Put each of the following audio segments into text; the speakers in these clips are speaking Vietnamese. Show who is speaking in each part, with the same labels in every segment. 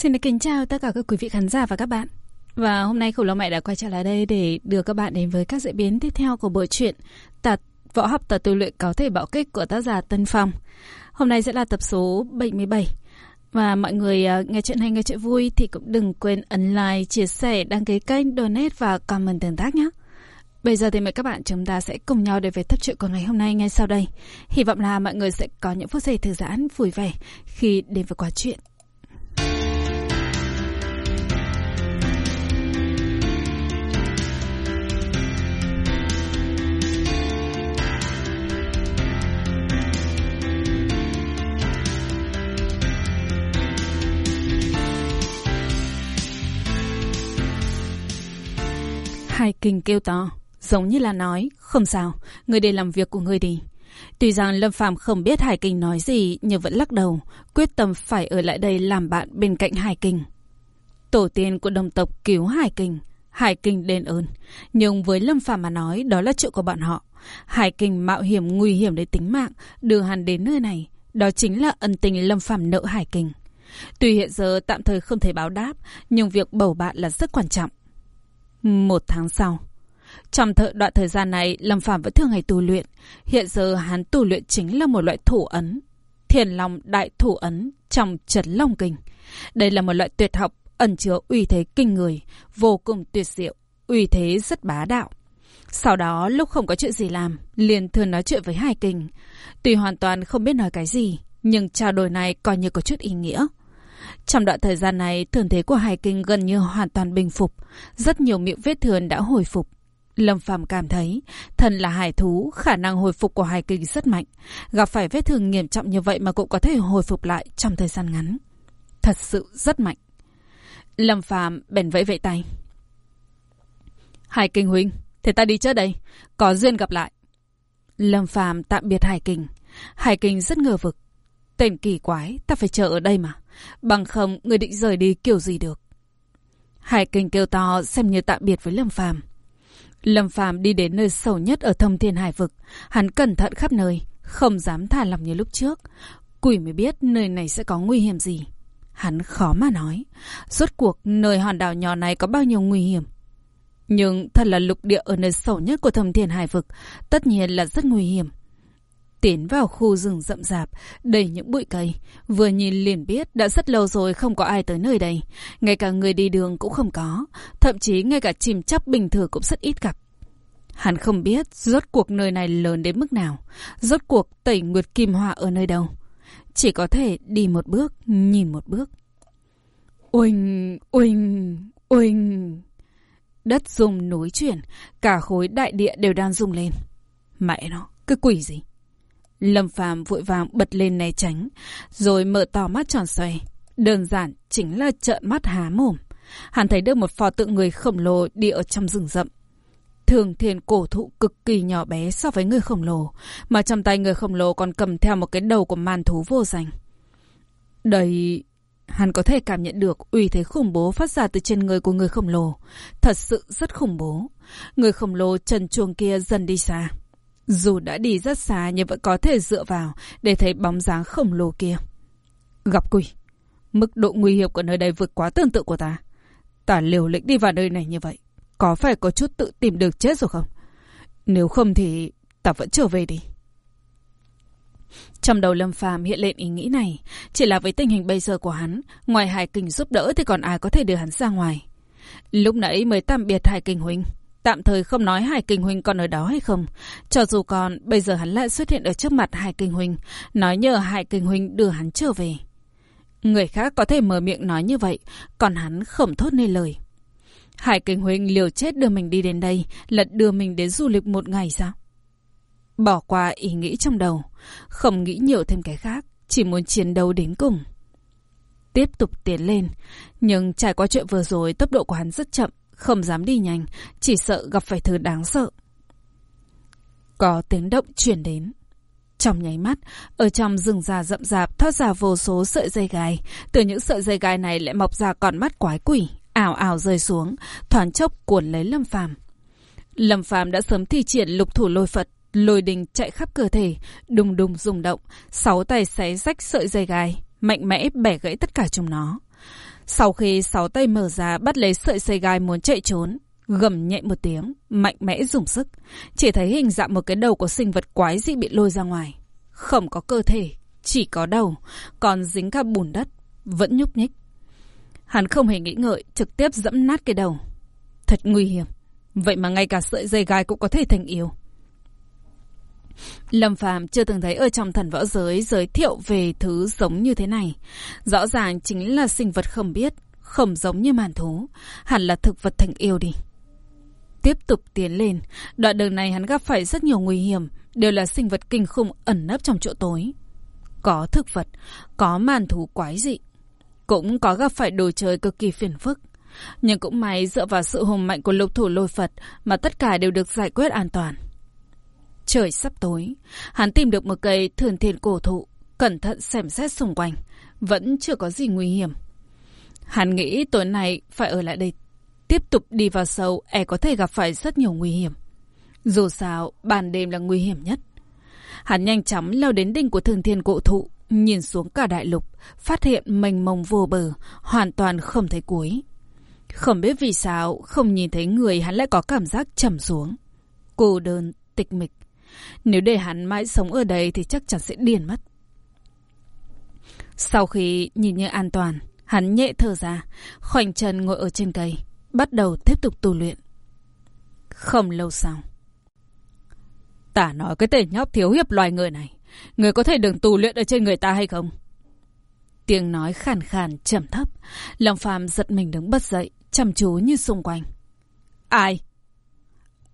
Speaker 1: Xin được kính chào tất cả các quý vị khán giả và các bạn. Và hôm nay khổng lão Mẹ đã quay trở lại đây để đưa các bạn đến với các diễn biến tiếp theo của bộ truyện Tật Võ học tật tu luyện có thể bạo kích của tác giả Tân Phong. Hôm nay sẽ là tập số 77. Và mọi người à, nghe chuyện hay nghe chuyện vui thì cũng đừng quên ấn like, chia sẻ, đăng ký kênh, donate và comment tương tác nhé. Bây giờ thì mời các bạn chúng ta sẽ cùng nhau đến với tập truyện của ngày hôm nay ngay sau đây. Hy vọng là mọi người sẽ có những phút giây thư giãn, vui vẻ khi đến với quá chuyện. Hải kinh kêu to, giống như là nói, không sao, người đi làm việc của người đi. Tuy rằng Lâm Phàm không biết Hải Kinh nói gì nhưng vẫn lắc đầu, quyết tâm phải ở lại đây làm bạn bên cạnh Hải Kinh. Tổ tiên của đồng tộc cứu Hải Kinh, Hải Kinh đền ơn, nhưng với Lâm Phàm mà nói đó là chuyện của bọn họ. Hải Kinh mạo hiểm nguy hiểm đến tính mạng, đưa hắn đến nơi này, đó chính là ân tình Lâm Phàm nợ Hải Kinh. Tuy hiện giờ tạm thời không thể báo đáp, nhưng việc bầu bạn là rất quan trọng. Một tháng sau. Trong thời đoạn thời gian này, Lâm Phàm vẫn thường ngày tu luyện. Hiện giờ hắn tu luyện chính là một loại thủ ấn. Thiền Long Đại Thủ Ấn trong Trấn Long Kinh. Đây là một loại tuyệt học ẩn chứa uy thế kinh người, vô cùng tuyệt diệu, uy thế rất bá đạo. Sau đó, lúc không có chuyện gì làm, liền thường nói chuyện với Hải Kinh. Tuy hoàn toàn không biết nói cái gì, nhưng trao đổi này coi như có chút ý nghĩa. Trong đoạn thời gian này, thường thế của Hải Kinh gần như hoàn toàn bình phục. Rất nhiều miệng vết thương đã hồi phục. Lâm Phàm cảm thấy, thân là hải thú, khả năng hồi phục của Hải Kinh rất mạnh. Gặp phải vết thương nghiêm trọng như vậy mà cũng có thể hồi phục lại trong thời gian ngắn. Thật sự rất mạnh. Lâm Phàm bèn vẫy vẫy tay. Hải Kinh huynh, thế ta đi trước đây, có duyên gặp lại. Lâm Phàm tạm biệt Hải Kinh. Hải Kinh rất ngờ vực. Tên kỳ quái, ta phải chờ ở đây mà. Bằng không, người định rời đi kiểu gì được. Hải Kinh kêu to xem như tạm biệt với Lâm Phàm. Lâm Phàm đi đến nơi sâu nhất ở thông thiên hải vực. Hắn cẩn thận khắp nơi, không dám thả lòng như lúc trước. Quỷ mới biết nơi này sẽ có nguy hiểm gì. Hắn khó mà nói. Rốt cuộc nơi hòn đảo nhỏ này có bao nhiêu nguy hiểm. Nhưng thật là lục địa ở nơi sâu nhất của thông thiên hải vực. Tất nhiên là rất nguy hiểm. Tiến vào khu rừng rậm rạp, đầy những bụi cây. Vừa nhìn liền biết đã rất lâu rồi không có ai tới nơi đây. Ngay cả người đi đường cũng không có. Thậm chí ngay cả chìm chắp bình thường cũng rất ít gặp. Hắn không biết rốt cuộc nơi này lớn đến mức nào. Rốt cuộc tẩy nguyệt kim hoa ở nơi đâu. Chỉ có thể đi một bước, nhìn một bước. Uỳnh, uỳnh, uỳnh. Đất rung núi chuyển, cả khối đại địa đều đang rung lên. Mẹ nó, cái quỷ gì? Lâm Phàm vội vàng bật lên né tránh, rồi mở to mắt tròn xoay. Đơn giản chính là trợn mắt há mồm. Hắn thấy được một pho tượng người khổng lồ đi ở trong rừng rậm. Thường thiền cổ thụ cực kỳ nhỏ bé so với người khổng lồ, mà trong tay người khổng lồ còn cầm theo một cái đầu của màn thú vô danh. Đây... Hắn có thể cảm nhận được uy thế khủng bố phát ra từ trên người của người khổng lồ. Thật sự rất khủng bố. Người khổng lồ trần chuồng kia dần đi xa. Dù đã đi rất xa nhưng vẫn có thể dựa vào để thấy bóng dáng khổng lồ kia. Gặp quỷ. Mức độ nguy hiểm của nơi đây vượt quá tưởng tượng của ta. Ta liều lĩnh đi vào nơi này như vậy. Có phải có chút tự tìm được chết rồi không? Nếu không thì ta vẫn trở về đi. Trong đầu Lâm Phàm hiện lên ý nghĩ này, chỉ là với tình hình bây giờ của hắn, ngoài Hải Kình giúp đỡ thì còn ai có thể đưa hắn ra ngoài. Lúc nãy mới tạm biệt Hải Kình huynh, tạm thời không nói Hải Kình huynh còn ở đó hay không, cho dù còn bây giờ hắn lại xuất hiện ở trước mặt Hải Kình huynh, nói nhờ Hải Kình huynh đưa hắn trở về. Người khác có thể mở miệng nói như vậy, còn hắn không thốt nên lời. Hải Kình huynh liều chết đưa mình đi đến đây, lật đưa mình đến du lịch một ngày sao? Bỏ qua ý nghĩ trong đầu, không nghĩ nhiều thêm cái khác, chỉ muốn chiến đấu đến cùng. Tiếp tục tiến lên, nhưng trải qua chuyện vừa rồi tốc độ của hắn rất chậm, không dám đi nhanh, chỉ sợ gặp phải thứ đáng sợ. Có tiếng động chuyển đến. Trong nháy mắt, ở trong rừng già rậm rạp thoát ra vô số sợi dây gai. Từ những sợi dây gai này lại mọc ra con mắt quái quỷ, ảo ảo rơi xuống, thoáng chốc cuốn lấy Lâm Phàm. Lâm Phàm đã sớm thi triển lục thủ lôi Phật, lôi đình chạy khắp cơ thể, đùng đùng rung động, sáu tay xé rách sợi dây gai, mạnh mẽ bẻ gãy tất cả chúng nó. Sau khi sáu tay mở ra bắt lấy sợi dây gai muốn chạy trốn, gầm nhẹ một tiếng, mạnh mẽ dùng sức. Chỉ thấy hình dạng một cái đầu của sinh vật quái dị bị lôi ra ngoài. Không có cơ thể, chỉ có đầu, còn dính cả bùn đất, vẫn nhúc nhích. Hắn không hề nghĩ ngợi, trực tiếp dẫm nát cái đầu. Thật nguy hiểm. Vậy mà ngay cả sợi dây gai cũng có thể thành yếu. Lâm Phàm chưa từng thấy ở trong thần võ giới giới thiệu về thứ giống như thế này. Rõ ràng chính là sinh vật không biết, không giống như màn thú, hẳn là thực vật thành yêu đi. Tiếp tục tiến lên, đoạn đường này hắn gặp phải rất nhiều nguy hiểm, đều là sinh vật kinh khủng ẩn nấp trong chỗ tối. Có thực vật, có màn thú quái dị, cũng có gặp phải đồ chơi cực kỳ phiền phức. Nhưng cũng may dựa vào sự hùng mạnh của lục thủ lôi Phật mà tất cả đều được giải quyết an toàn. Trời sắp tối, hắn tìm được một cây thường thiên cổ thụ, cẩn thận xem xét xung quanh, vẫn chưa có gì nguy hiểm. Hắn nghĩ tối nay phải ở lại đây, tiếp tục đi vào sâu e có thể gặp phải rất nhiều nguy hiểm. Dù sao, ban đêm là nguy hiểm nhất. Hắn nhanh chóng leo đến đỉnh của thường thiên cổ thụ, nhìn xuống cả đại lục, phát hiện mênh mông vô bờ, hoàn toàn không thấy cuối. Không biết vì sao, không nhìn thấy người hắn lại có cảm giác trầm xuống. Cô đơn, tịch mịch. Nếu để hắn mãi sống ở đây thì chắc chắn sẽ điên mất. Sau khi nhìn như an toàn, hắn nhẹ thở ra, khoanh chân ngồi ở trên cây, bắt đầu tiếp tục tu luyện. Không lâu sau. Tả nói cái tên nhóc thiếu hiệp loài người này, người có thể đừng tu luyện ở trên người ta hay không? Tiếng nói khàn khàn, trầm thấp. Lòng phàm giật mình đứng bất dậy, chăm chú như xung quanh. Ai?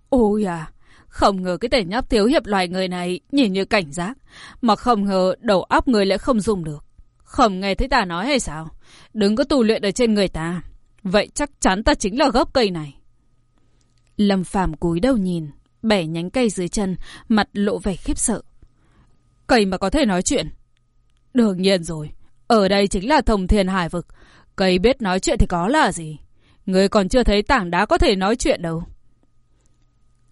Speaker 1: Ôi à, không ngờ cái tên nhóc thiếu hiệp loài người này nhìn như cảnh giác, mà không ngờ đầu óc người lại không dùng được. Không nghe thấy ta nói hay sao? Đừng có tù luyện ở trên người ta. Vậy chắc chắn ta chính là gốc cây này. Lâm Phàm cúi đầu nhìn, bẻ nhánh cây dưới chân, mặt lộ vẻ khiếp sợ. Cây mà có thể nói chuyện? Đương nhiên rồi, ở đây chính là thông thiên hải vực. Cây biết nói chuyện thì có là gì? Người còn chưa thấy tảng đá có thể nói chuyện đâu.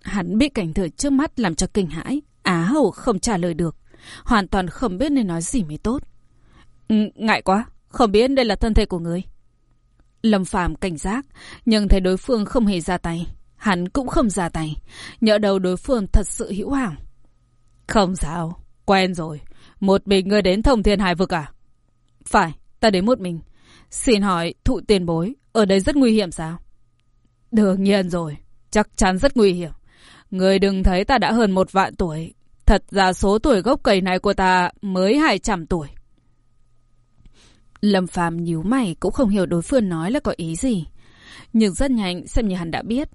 Speaker 1: Hắn bị cảnh tượng trước mắt làm cho kinh hãi. Á hầu không trả lời được. Hoàn toàn không biết nên nói gì mới tốt. Ừ, ngại quá. Không biết đây là thân thể của người. Lâm Phàm cảnh giác. Nhưng thấy đối phương không hề ra tay. Hắn cũng không ra tay. Nhỡ đầu đối phương thật sự hữu hảo. Không sao. Quen rồi. Một mình ngươi đến thông thiên hải vực à? Phải. Ta đến một mình. Xin hỏi thụ tiền bối. Ở đây rất nguy hiểm sao? Đương nhiên rồi. Chắc chắn rất nguy hiểm. Người đừng thấy ta đã hơn một vạn tuổi. Thật ra số tuổi gốc cây này của ta mới hai trăm tuổi. Lâm Phàm nhíu mày cũng không hiểu đối phương nói là có ý gì. Nhưng rất nhanh xem như hắn đã biết.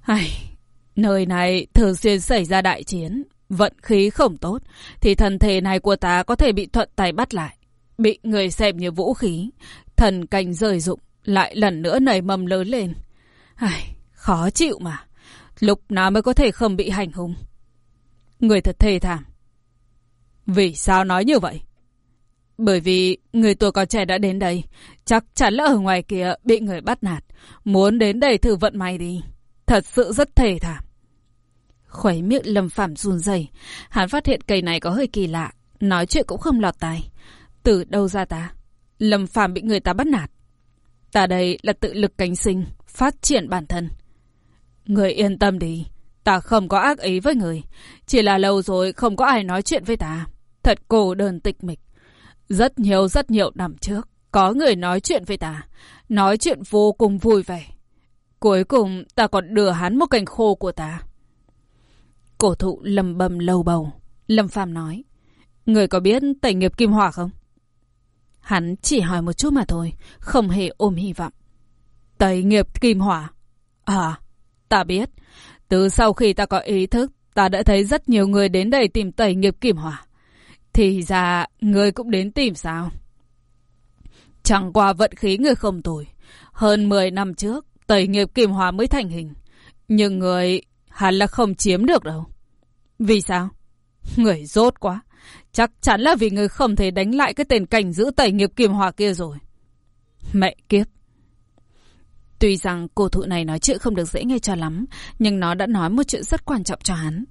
Speaker 1: Ai, nơi này thường xuyên xảy ra đại chiến. Vận khí không tốt. Thì thân thể này của ta có thể bị thuận tay bắt lại. Bị người xem như vũ khí. Thần canh rời dụng. Lại lần nữa nảy mầm lớn lên. Ai, khó chịu mà. Lúc nào mới có thể không bị hành hung? Người thật thê thảm. Vì sao nói như vậy? Bởi vì người tuổi còn trẻ đã đến đây, chắc chắn là ở ngoài kia bị người bắt nạt. Muốn đến đây thử vận may đi. Thật sự rất thề thảm. Khuấy miệng Lâm Phạm run rẩy, hắn phát hiện cây này có hơi kỳ lạ, nói chuyện cũng không lọt tai. Từ đâu ra ta? Lâm Phạm bị người ta bắt nạt. Ta đây là tự lực cánh sinh, phát triển bản thân. Người yên tâm đi, ta không có ác ý với người. Chỉ là lâu rồi không có ai nói chuyện với ta. Thật cô đơn tịch mịch. Rất nhiều rất nhiều năm trước, có người nói chuyện với ta. Nói chuyện vô cùng vui vẻ. Cuối cùng ta còn đưa hắn một cành khô của ta. Cổ thụ lầm bầm lâu bầu. Lâm Phàm nói. Người có biết tẩy nghiệp kim hỏa không? Hắn chỉ hỏi một chút mà thôi, không hề ôm hy vọng. Tẩy nghiệp kim hỏa? À, Ta biết, từ sau khi ta có ý thức, ta đã thấy rất nhiều người đến đây tìm tẩy nghiệp kiểm hỏa. Thì ra, người cũng đến tìm sao? Chẳng qua vận khí người không tồi. Hơn 10 năm trước, tẩy nghiệp kiểm hỏa mới thành hình. Nhưng người hẳn là không chiếm được đâu. Vì sao? Người rốt quá. Chắc chắn là vì người không thể đánh lại cái tên cảnh giữ tẩy nghiệp kiểm hỏa kia rồi. Mẹ kiếp. Tuy rằng cô thụ này nói chuyện không được dễ nghe cho lắm, nhưng nó đã nói một chuyện rất quan trọng cho hắn.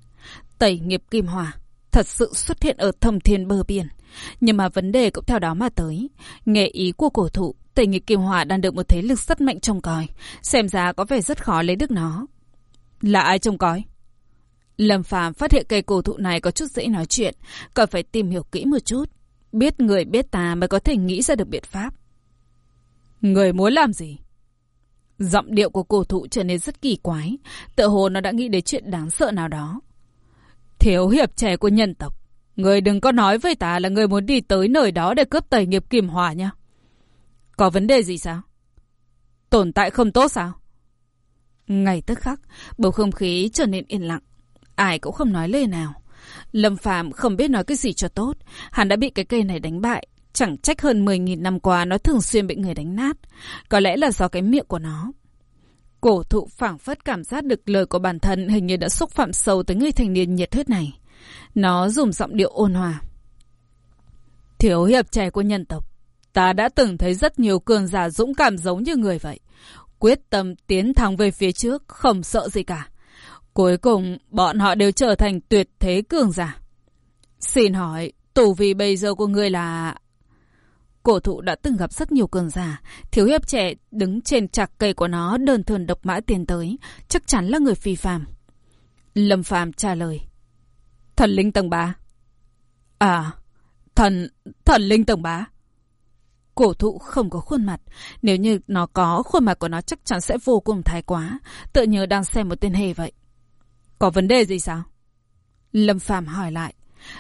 Speaker 1: Tẩy nghiệp kim hỏa thật sự xuất hiện ở thông thiên bờ biển. Nhưng mà vấn đề cũng theo đó mà tới. Nghệ ý của cổ thụ tẩy nghiệp Kim Hỏa đang được một thế lực rất mạnh trông coi. Xem ra có vẻ rất khó lấy được nó. Là ai trông coi? Lâm Phàm phát hiện cây cổ thụ này có chút dễ nói chuyện, cần phải tìm hiểu kỹ một chút. Biết người biết ta mới có thể nghĩ ra được biện pháp. Người muốn làm gì? Giọng điệu của cổ thụ trở nên rất kỳ quái, tựa hồ nó đã nghĩ đến chuyện đáng sợ nào đó. Thiếu hiệp trẻ của nhân tộc, người đừng có nói với ta là người muốn đi tới nơi đó để cướp tẩy nghiệp kim hòa nha. Có vấn đề gì sao? Tồn tại không tốt sao? Ngày tức khắc, bầu không khí trở nên yên lặng. Ai cũng không nói lời nào. Lâm phạm không biết nói cái gì cho tốt. Hắn đã bị cái cây này đánh bại. Chẳng trách hơn 10.000 năm qua nó thường xuyên bị người đánh nát. Có lẽ là do cái miệng của nó. Cổ thụ phảng phất cảm giác được lời của bản thân hình như đã xúc phạm sâu tới người thanh niên nhiệt huyết này. Nó dùng giọng điệu ôn hòa. Thiếu hiệp trẻ của nhân tộc. Ta đã từng thấy rất nhiều cường giả dũng cảm giống như người vậy. Quyết tâm tiến thẳng về phía trước, không sợ gì cả. Cuối cùng, bọn họ đều trở thành tuyệt thế cường giả. Xin hỏi, tù vì bây giờ của người là... Cổ thụ đã từng gặp rất nhiều cường giả. Thiếu hiệp trẻ đứng trên chạc cây của nó đơn thuần độc mã tiền tới. Chắc chắn là người phi phàm. Lâm phàm trả lời. Thần linh tầng 3. À, thần... thần linh tầng 3. Cổ thụ không có khuôn mặt. Nếu như nó có, khuôn mặt của nó chắc chắn sẽ vô cùng thái quá. Tựa như đang xem một tên hề vậy. Có vấn đề gì sao? Lâm Phàm hỏi lại.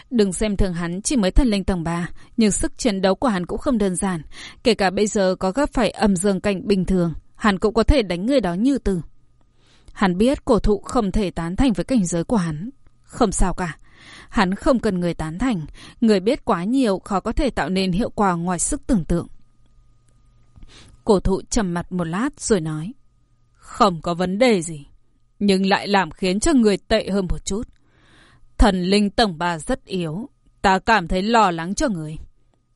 Speaker 1: Đừng xem thường hắn chỉ mới thần linh tầng 3, nhưng sức chiến đấu của hắn cũng không đơn giản. Kể cả bây giờ có gặp phải âm dương cảnh bình thường, hắn cũng có thể đánh người đó như từ. Hắn biết cổ thụ không thể tán thành với cảnh giới của hắn. Không sao cả. Hắn không cần người tán thành. Người biết quá nhiều khó có thể tạo nên hiệu quả ngoài sức tưởng tượng. Cổ thụ trầm mặt một lát rồi nói. Không có vấn đề gì nhưng lại làm khiến cho người tệ hơn một chút. Thần linh tổng bà rất yếu, ta cảm thấy lo lắng cho người.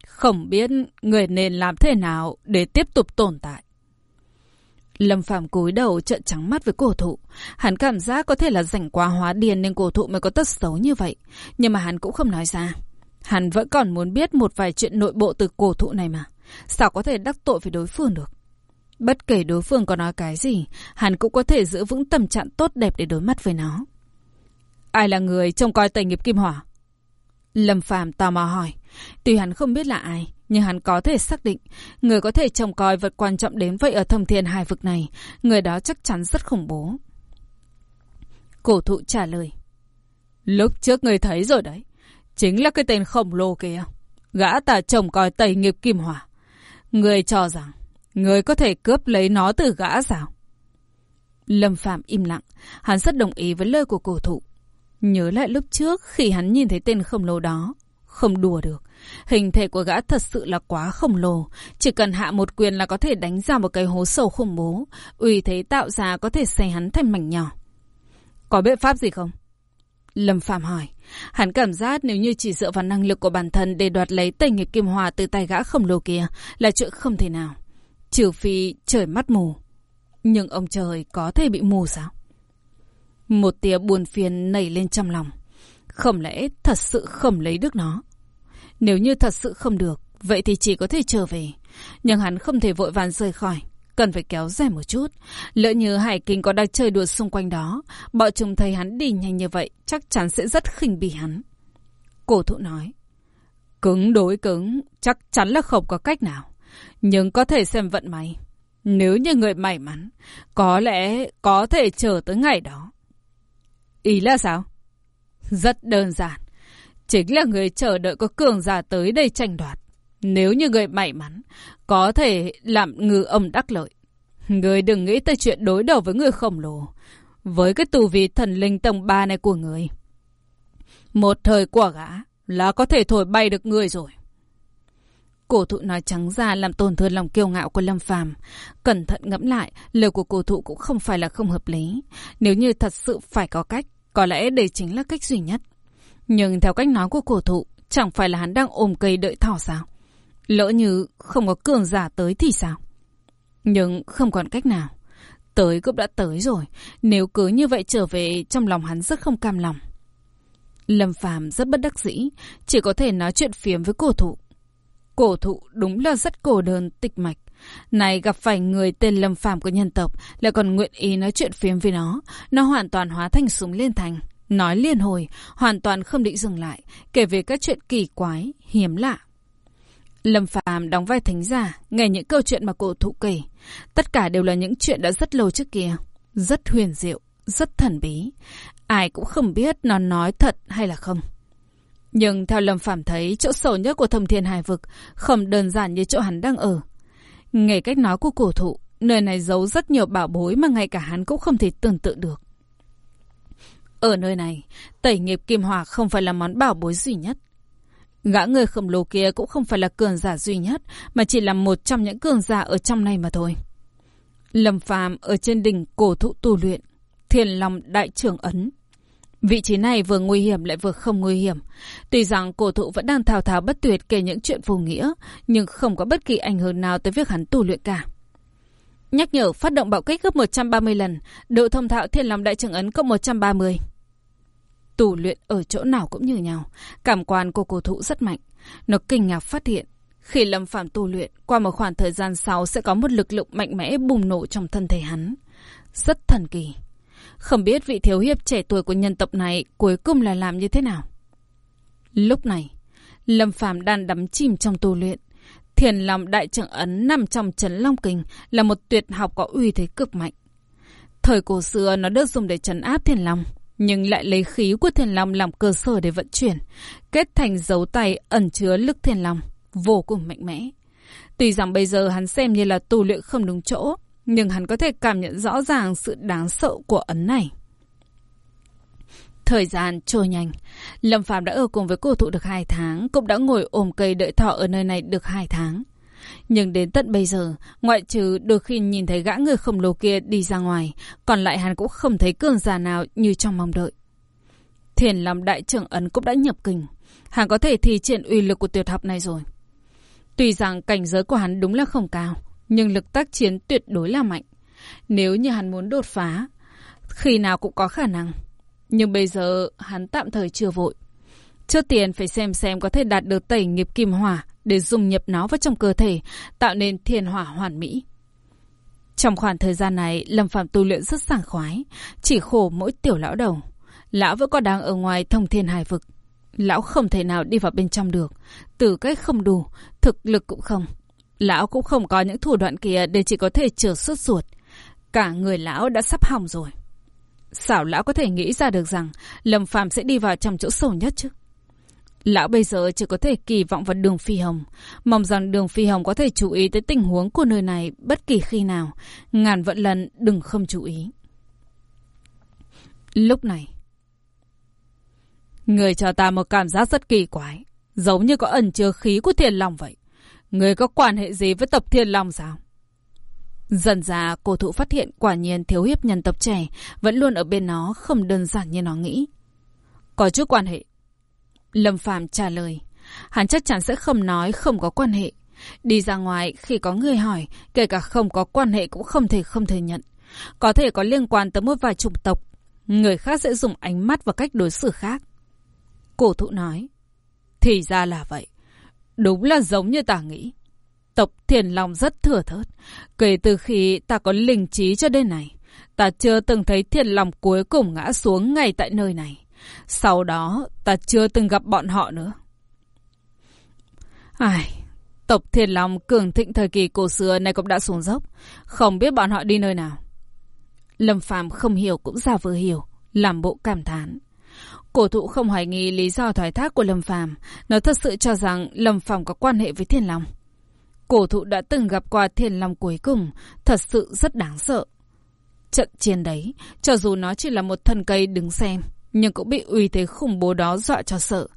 Speaker 1: Không biết người nên làm thế nào để tiếp tục tồn tại. Lâm Phạm cúi đầu trợn trắng mắt với cổ thụ. Hắn cảm giác có thể là rảnh quá hóa điên nên cổ thụ mới có tất xấu như vậy. Nhưng mà hắn cũng không nói ra. Hắn vẫn còn muốn biết một vài chuyện nội bộ từ cổ thụ này mà. Sao có thể đắc tội với đối phương được? Bất kể đối phương có nói cái gì, hắn cũng có thể giữ vững tâm trạng tốt đẹp để đối mặt với nó. Ai là người trông coi tẩy nghiệp kim hỏa? Lâm Phàm tò mò hỏi. Tuy hắn không biết là ai, nhưng hắn có thể xác định người có thể trông coi vật quan trọng đến vậy ở thâm thiên hai vực này, người đó chắc chắn rất khủng bố. Cổ thụ trả lời. Lúc trước người thấy rồi đấy, chính là cái tên khổng lồ kia. Gã ta trông coi tẩy nghiệp kim hỏa. Người cho rằng Người có thể cướp lấy nó từ gã sao? Lâm Phạm im lặng, hắn rất đồng ý với lời của cổ thụ. Nhớ lại lúc trước khi hắn nhìn thấy tên khổng lồ đó. Không đùa được. Hình thể của gã thật sự là quá khổng lồ. Chỉ cần hạ một quyền là có thể đánh ra một cái hố sâu khủng bố. Uy thế tạo ra có thể xé hắn thành mảnh nhỏ. Có biện pháp gì không? Lâm Phạm hỏi. Hắn cảm giác nếu như chỉ dựa vào năng lực của bản thân để đoạt lấy tẩy nghiệp kim hòa từ tay gã khổng lồ kia là chuyện không thể nào. Trừ phi trời mắt mù. Nhưng ông trời có thể bị mù sao? Một tia buồn phiền nảy lên trong lòng. Không lẽ thật sự không lấy được nó? Nếu như thật sự không được, vậy thì chỉ có thể trở về. Nhưng hắn không thể vội vàng rời khỏi. Cần phải kéo dài một chút. Lỡ như Hải Kinh có đang chơi đùa xung quanh đó, bọn chúng thấy hắn đi nhanh như vậy, chắc chắn sẽ rất khinh bỉ hắn. Cổ thụ nói. Cứng đối cứng, chắc chắn là không có cách nào. Nhưng có thể xem vận may. Nếu như người may mắn, có lẽ có thể chờ tới ngày đó. Ý là sao? Rất đơn giản. Chính là người chờ đợi có cường giả tới đây tranh đoạt. Nếu như người may mắn, có thể làm ngư ông đắc lợi. Người đừng nghĩ tới chuyện đối đầu với người khổng lồ. Với cái tù vị thần linh tầng 3 này của người. Một thời quả gã là có thể thổi bay được người rồi. Cổ thụ nói trắng ra làm tổn thương lòng kiêu ngạo của Lâm Phàm. Cẩn thận ngẫm lại, lời của cổ thụ cũng không phải là không hợp lý. Nếu như thật sự phải có cách, có lẽ đây chính là cách duy nhất. Nhưng theo cách nói của cổ thụ, chẳng phải là hắn đang ôm cây đợi thỏ sao? Lỡ như không có cường giả tới thì sao? Nhưng không còn cách nào. Tới cũng đã tới rồi. Nếu cứ như vậy trở về, trong lòng hắn rất không cam lòng. Lâm Phàm rất bất đắc dĩ, chỉ có thể nói chuyện phiếm với cổ thụ. Cổ thụ đúng là rất cổ đơn, tịch mạch. Này gặp phải người tên Lâm Phàm của nhân tộc, lại còn nguyện ý nói chuyện phiếm với nó. Nó hoàn toàn hóa thành súng liên thành. Nói liên hồi, hoàn toàn không định dừng lại, kể về các chuyện kỳ quái, hiếm lạ. Lâm Phàm đóng vai thánh giả, nghe những câu chuyện mà cổ thụ kể. Tất cả đều là những chuyện đã rất lâu trước kia. Rất huyền diệu, rất thần bí. Ai cũng không biết nó nói thật hay là không. Nhưng theo Lâm Phàm thấy, chỗ sâu nhất của thầm thiên hải vực không đơn giản như chỗ hắn đang ở. Nghe cách nói của cổ thụ, nơi này giấu rất nhiều bảo bối mà ngay cả hắn cũng không thể tưởng tượng được. Ở nơi này, tẩy nghiệp kim hòa không phải là món bảo bối duy nhất. Gã người khổng lồ kia cũng không phải là cường giả duy nhất, mà chỉ là một trong những cường giả ở trong này mà thôi. Lâm Phàm ở trên đỉnh cổ thụ tu luyện, thiền lòng đại trưởng ấn. Vị trí này vừa nguy hiểm lại vừa không nguy hiểm. Tuy rằng cổ thụ vẫn đang thao thao bất tuyệt kể những chuyện vô nghĩa, nhưng không có bất kỳ ảnh hưởng nào tới việc hắn tu luyện cả. Nhắc nhở phát động bạo kích gấp 130 lần, độ thông thạo thiên lòng đại trưởng ấn cộng 130. Tù luyện ở chỗ nào cũng như nhau, cảm quan của cổ thụ rất mạnh. Nó kinh ngạc phát hiện, khi Lâm Phạm tu luyện, qua một khoảng thời gian sau sẽ có một lực lượng mạnh mẽ bùng nổ trong thân thể hắn. Rất thần kỳ. Không biết vị thiếu hiệp trẻ tuổi của nhân tộc này cuối cùng là làm như thế nào. Lúc này, Lâm Phàm đang đắm chìm trong tu luyện. Thiền lòng đại trưởng ấn nằm trong trấn Long Kình là một tuyệt học có uy thế cực mạnh. Thời cổ xưa nó được dùng để trấn áp thiền long, nhưng lại lấy khí của thiền long làm cơ sở để vận chuyển, kết thành dấu tay ẩn chứa lực thiền long, vô cùng mạnh mẽ. Tuy rằng bây giờ hắn xem như là tu luyện không đúng chỗ, nhưng hắn có thể cảm nhận rõ ràng sự đáng sợ của ấn này. Thời gian trôi nhanh, Lâm phàm đã ở cùng với cô thụ được hai tháng, cũng đã ngồi ôm cây đợi thọ ở nơi này được hai tháng. Nhưng đến tận bây giờ, ngoại trừ đôi khi nhìn thấy gã người khổng lồ kia đi ra ngoài, còn lại hắn cũng không thấy cường giả nào như trong mong đợi. Thiền làm đại trưởng ấn cũng đã nhập kinh, hắn có thể thi triển uy lực của tuyệt học này rồi. Tuy rằng cảnh giới của hắn đúng là không cao, nhưng lực tác chiến tuyệt đối là mạnh. Nếu như hắn muốn đột phá, khi nào cũng có khả năng. Nhưng bây giờ hắn tạm thời chưa vội. Trước tiên phải xem xem có thể đạt được tẩy nghiệp kim hỏa để dùng nhập nó vào trong cơ thể, tạo nên thiên hỏa hoàn mỹ. Trong khoảng thời gian này, Lâm Phạm tu luyện rất sảng khoái, chỉ khổ mỗi tiểu lão đầu. Lão vẫn còn đang ở ngoài thông thiên hải vực. Lão không thể nào đi vào bên trong được, từ cách không đủ, thực lực cũng không. Lão cũng không có những thủ đoạn kia để chỉ có thể chữa sốt ruột. Cả người lão đã sắp hỏng rồi. Sao lão có thể nghĩ ra được rằng Lâm Phàm sẽ đi vào trong chỗ sâu nhất chứ? Lão bây giờ chỉ có thể kỳ vọng vào đường phi hồng. Mong rằng đường phi hồng có thể chú ý tới tình huống của nơi này bất kỳ khi nào. Ngàn vận lần đừng không chú ý. Lúc này, người cho ta một cảm giác rất kỳ quái. Giống như có ẩn chứa khí của thiền lòng vậy. Người có quan hệ gì với tập thiên long sao? Dần ra, cô thụ phát hiện quả nhiên thiếu hiếp nhân tộc trẻ vẫn luôn ở bên nó không đơn giản như nó nghĩ. Có chút quan hệ. Lâm Phàm trả lời. Hắn chắc chắn sẽ không nói không có quan hệ. Đi ra ngoài khi có người hỏi, kể cả không có quan hệ cũng không thể không thừa nhận. Có thể có liên quan tới một vài chủng tộc. Người khác sẽ dùng ánh mắt và cách đối xử khác. Cổ thụ nói. Thì ra là vậy. Đúng là giống như ta nghĩ. Tộc thiền long rất thừa thớt. Kể từ khi ta có linh trí cho đến này, ta chưa từng thấy thiền long cuối cùng ngã xuống ngay tại nơi này. Sau đó, ta chưa từng gặp bọn họ nữa. Ai, tộc thiền long cường thịnh thời kỳ cổ xưa này cũng đã xuống dốc. Không biết bọn họ đi nơi nào. Lâm Phàm không hiểu cũng ra vừa hiểu, làm bộ cảm thán. Cổ thụ không hoài nghi lý do thoái thác của Lâm Phàm, nó thật sự cho rằng Lâm Phàm có quan hệ với Thiên Long. Cổ thụ đã từng gặp qua Thiên Long cuối cùng, thật sự rất đáng sợ. Trận chiến đấy, cho dù nó chỉ là một thân cây đứng xem, nhưng cũng bị uy thế khủng bố đó dọa cho sợ.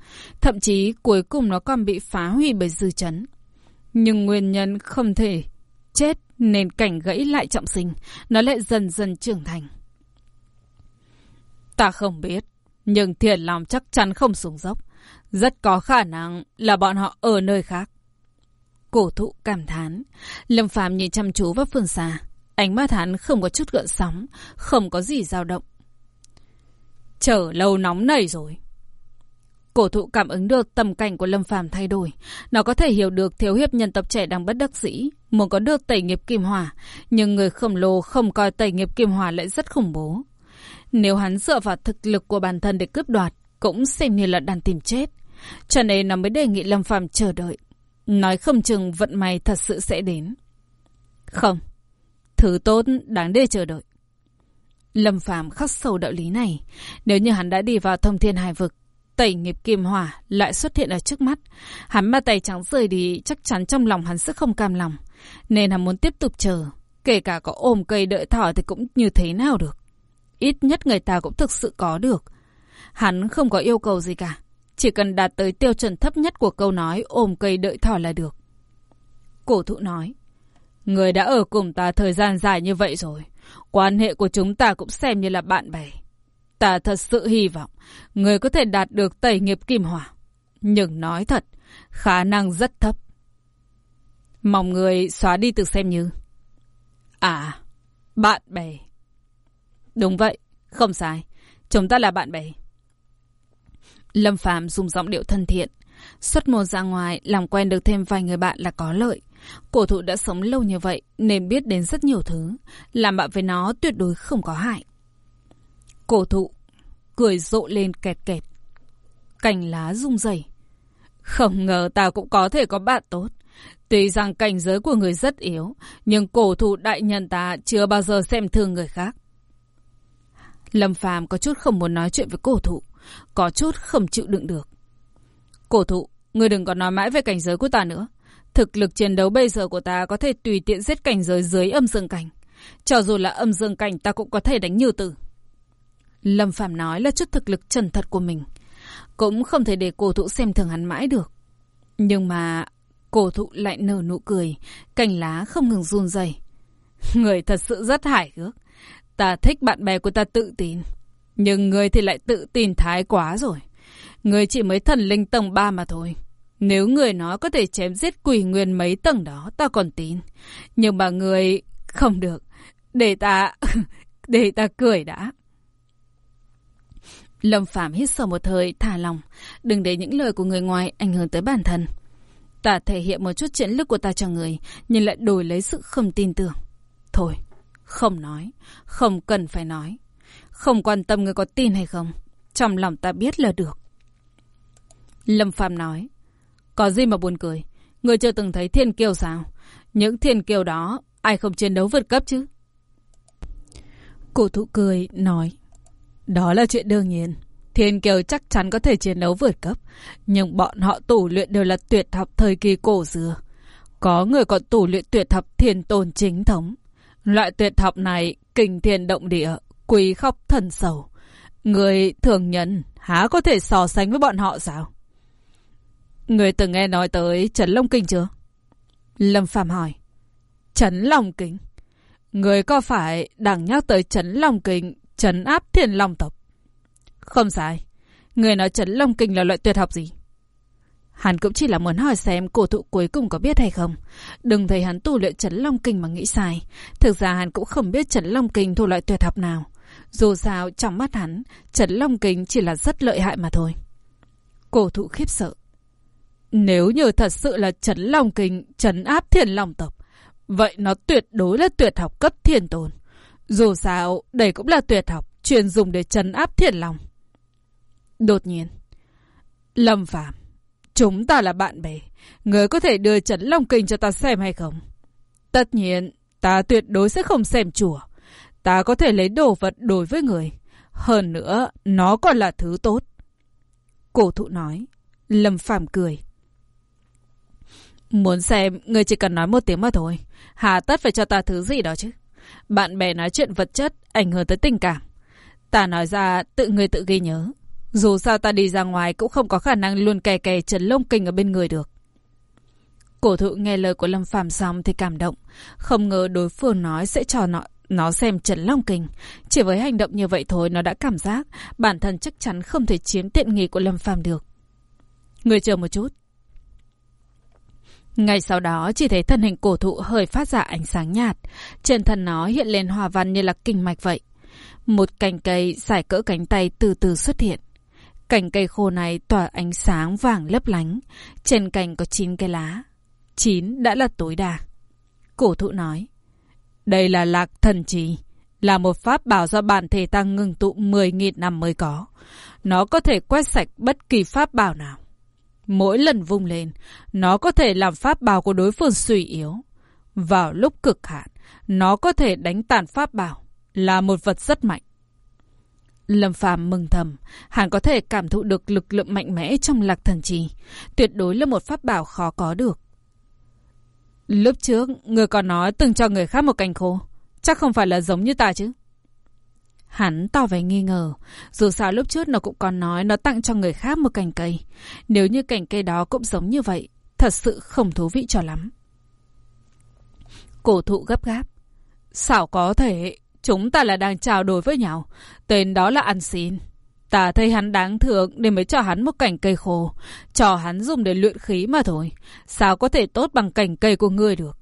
Speaker 1: Thậm chí cuối cùng nó còn bị phá hủy bởi dư chấn. Nhưng nguyên nhân không thể chết nên cảnh gãy lại trọng sinh, nó lại dần dần trưởng thành. Ta không biết, nhưng thiền lòng chắc chắn không xuống dốc. Rất có khả năng là bọn họ ở nơi khác. Cổ thụ cảm thán. Lâm Phàm nhìn chăm chú vào phương xa. Ánh mắt hắn không có chút gợn sóng, không có gì dao động. Chờ lâu nóng này rồi. Cổ thụ cảm ứng được tầm cảnh của Lâm Phàm thay đổi. Nó có thể hiểu được thiếu hiệp nhân tộc trẻ đang bất đắc dĩ, muốn có được tẩy nghiệp kim hỏa. Nhưng người khổng lồ không coi tẩy nghiệp kim hỏa lại rất khủng bố. Nếu hắn dựa vào thực lực của bản thân để cướp đoạt, cũng xem như là đang tìm chết. Cho nên nó mới đề nghị Lâm Phàm chờ đợi. Nói không chừng vận may thật sự sẽ đến. Không, thứ tốt đáng để chờ đợi. Lâm Phàm khắc sâu đạo lý này. Nếu như hắn đã đi vào thông thiên hải vực, tẩy nghiệp kim hỏa lại xuất hiện ở trước mắt. Hắn mà tay trắng rời đi chắc chắn trong lòng hắn sức không cam lòng. Nên hắn muốn tiếp tục chờ. Kể cả có ôm cây đợi thỏ thì cũng như thế nào được. Ít nhất người ta cũng thực sự có được. Hắn không có yêu cầu gì cả. Chỉ cần đạt tới tiêu chuẩn thấp nhất của câu nói ôm cây đợi thỏ là được. Cổ thụ nói. Người đã ở cùng ta thời gian dài như vậy rồi. Quan hệ của chúng ta cũng xem như là bạn bè. Ta thật sự hy vọng người có thể đạt được tẩy nghiệp kim hỏa. Nhưng nói thật, khả năng rất thấp. Mong người xóa đi từ xem như. À, bạn bè. Đúng vậy, không sai. Chúng ta là bạn bè. Lâm phàm dùng giọng điệu thân thiện. Xuất môn ra ngoài, làm quen được thêm vài người bạn là có lợi. Cổ thụ đã sống lâu như vậy nên biết đến rất nhiều thứ. Làm bạn với nó tuyệt đối không có hại. Cổ thụ cười rộ lên kẹt kẹt. Cành lá rung rẩy. Không ngờ ta cũng có thể có bạn tốt. Tuy rằng cảnh giới của người rất yếu, nhưng cổ thụ đại nhân ta chưa bao giờ xem thường người khác. Lâm Phàm có chút không muốn nói chuyện với cổ thụ, có chút không chịu đựng được. Cổ thụ, người đừng còn nói mãi về cảnh giới của ta nữa. Thực lực chiến đấu bây giờ của ta có thể tùy tiện giết cảnh giới dưới âm dương cảnh. Cho dù là âm dương cảnh ta cũng có thể đánh như tử. Lâm Phạm nói là chút thực lực chân thật của mình. Cũng không thể để cổ thụ xem thường hắn mãi được. Nhưng mà cổ thụ lại nở nụ cười, cành lá không ngừng run rẩy. Người thật sự rất hài hước. Ta thích bạn bè của ta tự tin. Nhưng người thì lại tự tin thái quá rồi. Người chỉ mới thần linh tầng 3 mà thôi. Nếu người nói có thể chém giết quỷ nguyên mấy tầng đó, ta còn tin. Nhưng mà người... Không được. Để ta... để ta cười đã. Lâm Phạm hít sâu một thời, thả lòng. Đừng để những lời của người ngoài ảnh hưởng tới bản thân. Ta thể hiện một chút chiến lực của ta cho người, nhưng lại đổi lấy sự không tin tưởng. Thôi, không nói. Không cần phải nói. Không quan tâm người có tin hay không. Trong lòng ta biết là được. Lâm Phạm nói. Có gì mà buồn cười. Người chưa từng thấy thiên kiều sao? Những thiên kiều đó, ai không chiến đấu vượt cấp chứ? Cổ thụ cười, nói. Đó là chuyện đương nhiên. Thiên kiều chắc chắn có thể chiến đấu vượt cấp. Nhưng bọn họ tủ luyện đều là tuyệt học thời kỳ cổ xưa. Có người còn tủ luyện tuyệt học thiên tôn chính thống. Loại tuyệt học này kinh thiên động địa, quỳ khóc thần sầu. Người thường nhân há có thể so sánh với bọn họ sao? Người từng nghe nói tới Trấn Long Kinh chưa? Lâm Phạm hỏi. Trấn Long Kinh? Người có phải đang nhắc tới Trấn Long Kinh, trấn áp thiên long tộc? Không sai. Người nói Trấn Long Kinh là loại tuyệt học gì? Hắn cũng chỉ là muốn hỏi xem cổ thụ cuối cùng có biết hay không. Đừng thấy hắn tu luyện Trấn Long Kinh mà nghĩ sai. Thực ra hắn cũng không biết Trấn Long Kinh thuộc loại tuyệt học nào. Dù sao, trong mắt hắn, Trấn Long Kinh chỉ là rất lợi hại mà thôi. Cổ thụ khiếp sợ. Nếu như thật sự là Trấn Long Kinh trấn áp thiên long tộc, vậy nó tuyệt đối là tuyệt học cấp thiên tôn. Dù sao, đây cũng là tuyệt học chuyên dùng để trấn áp thiên long. Đột nhiên, Lâm phàm chúng ta là bạn bè, người có thể đưa Trấn Long Kinh cho ta xem hay không? Tất nhiên, ta tuyệt đối sẽ không xem chùa. Ta có thể lấy đồ vật đối với người. Hơn nữa, nó còn là thứ tốt. Cổ thụ nói. Lâm phàm cười. Muốn xem, người chỉ cần nói một tiếng mà thôi. Hà tất phải cho ta thứ gì đó chứ. Bạn bè nói chuyện vật chất, ảnh hưởng tới tình cảm. Ta nói ra, tự người tự ghi nhớ. Dù sao ta đi ra ngoài cũng không có khả năng luôn kè kè trần lông kinh ở bên người được. Cổ thụ nghe lời của Lâm Phàm xong thì cảm động. Không ngờ đối phương nói sẽ cho nó, nó xem Trần Long Kinh. Chỉ với hành động như vậy thôi nó đã cảm giác bản thân chắc chắn không thể chiếm tiện nghi của Lâm Phàm được. Người chờ một chút. Ngay sau đó chỉ thấy thân hình cổ thụ hơi phát ra ánh sáng nhạt. Trên thân nó hiện lên hòa văn như là kinh mạch vậy. Một cành cây giải cỡ cánh tay từ từ xuất hiện. Cành cây khô này tỏa ánh sáng vàng lấp lánh. Trên cành có 9 cái lá. 9 đã là tối đa. Cổ thụ nói. Đây là lạc thần trì. Là một pháp bảo do bản thể tăng ngừng tụ 10.000 năm mới có. Nó có thể quét sạch bất kỳ pháp bảo nào. Mỗi lần vung lên, nó có thể làm pháp bảo của đối phương suy yếu. Vào lúc cực hạn, nó có thể đánh tàn pháp bảo, là một vật rất mạnh. Lâm Phàm mừng thầm, hắn có thể cảm thụ được lực lượng mạnh mẽ trong lạc thần trì. Tuyệt đối là một pháp bảo khó có được. Lúc trước, người còn nói từng cho người khác một cành khô. Chắc không phải là giống như ta chứ. Hắn tỏ vẻ nghi ngờ. Dù sao lúc trước nó cũng còn nói nó tặng cho người khác một cành cây. Nếu như cành cây đó cũng giống như vậy, thật sự không thú vị cho lắm. Cổ thụ gấp gáp. Sao có thể, chúng ta là đang trao đổi với nhau. Tên đó là ăn xin. Ta thấy hắn đáng thương nên mới cho hắn một cành cây khô. Cho hắn dùng để luyện khí mà thôi. Sao có thể tốt bằng cành cây của ngươi được?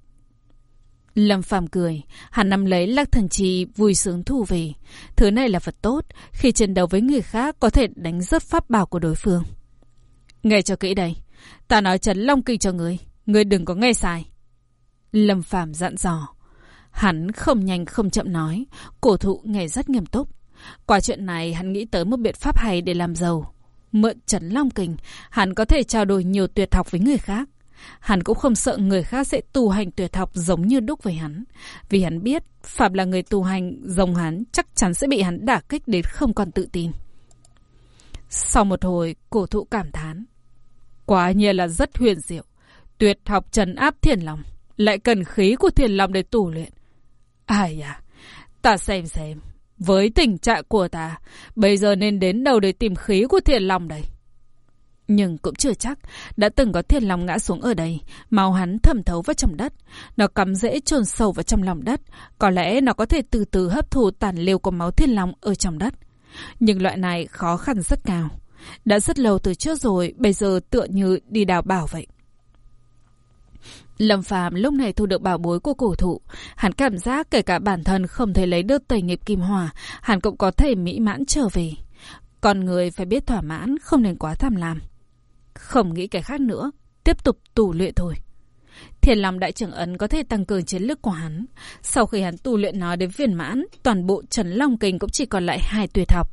Speaker 1: Lâm Phàm cười, hắn nắm lấy lắc thần trì vui sướng thu về. Thứ này là vật tốt, khi chiến đấu với người khác có thể đánh rất pháp bảo của đối phương. Nghe cho kỹ đây, ta nói chấn long kinh cho ngươi, ngươi đừng có nghe sai. Lâm Phàm dặn dò. Hắn không nhanh không chậm nói, cổ thụ nghe rất nghiêm túc. Qua chuyện này hắn nghĩ tới một biện pháp hay để làm giàu. Mượn Trấn long kình, hắn có thể trao đổi nhiều tuyệt học với người khác. Hắn cũng không sợ người khác sẽ tu hành tuyệt học giống như đúc với hắn. Vì hắn biết, Phạm là người tu hành giống hắn chắc chắn sẽ bị hắn đả kích đến không còn tự tin. Sau một hồi, cổ thụ cảm thán. quá nhiên là rất huyền diệu. Tuyệt học trấn áp thiền lòng. Lại cần khí của thiền lòng để tu luyện. Ai à, ta xem xem. Với tình trạng của ta, bây giờ nên đến đâu để tìm khí của thiền lòng đây? Nhưng cũng chưa chắc, đã từng có thiền lòng ngã xuống ở đây, máu hắn thẩm thấu vào trong đất. Nó cắm rễ trồn sâu vào trong lòng đất, có lẽ nó có thể từ từ hấp thụ tàn liều của máu thiền long ở trong đất. Nhưng loại này khó khăn rất cao. Đã rất lâu từ trước rồi, bây giờ tựa như đi đào bảo vậy. Lâm Phàm lúc này thu được bảo bối của cổ thụ, hắn cảm giác kể cả bản thân không thể lấy được tẩy nghiệp kim hòa, hắn cũng có thể mỹ mãn trở về. Con người phải biết thỏa mãn, không nên quá tham lam. Không nghĩ cái khác nữa, tiếp tục tù luyện thôi. Thiền lòng đại trưởng ấn có thể tăng cường chiến lược của hắn. Sau khi hắn tu luyện nó đến viên mãn, toàn bộ Trấn Long Kinh cũng chỉ còn lại hai tuyệt học.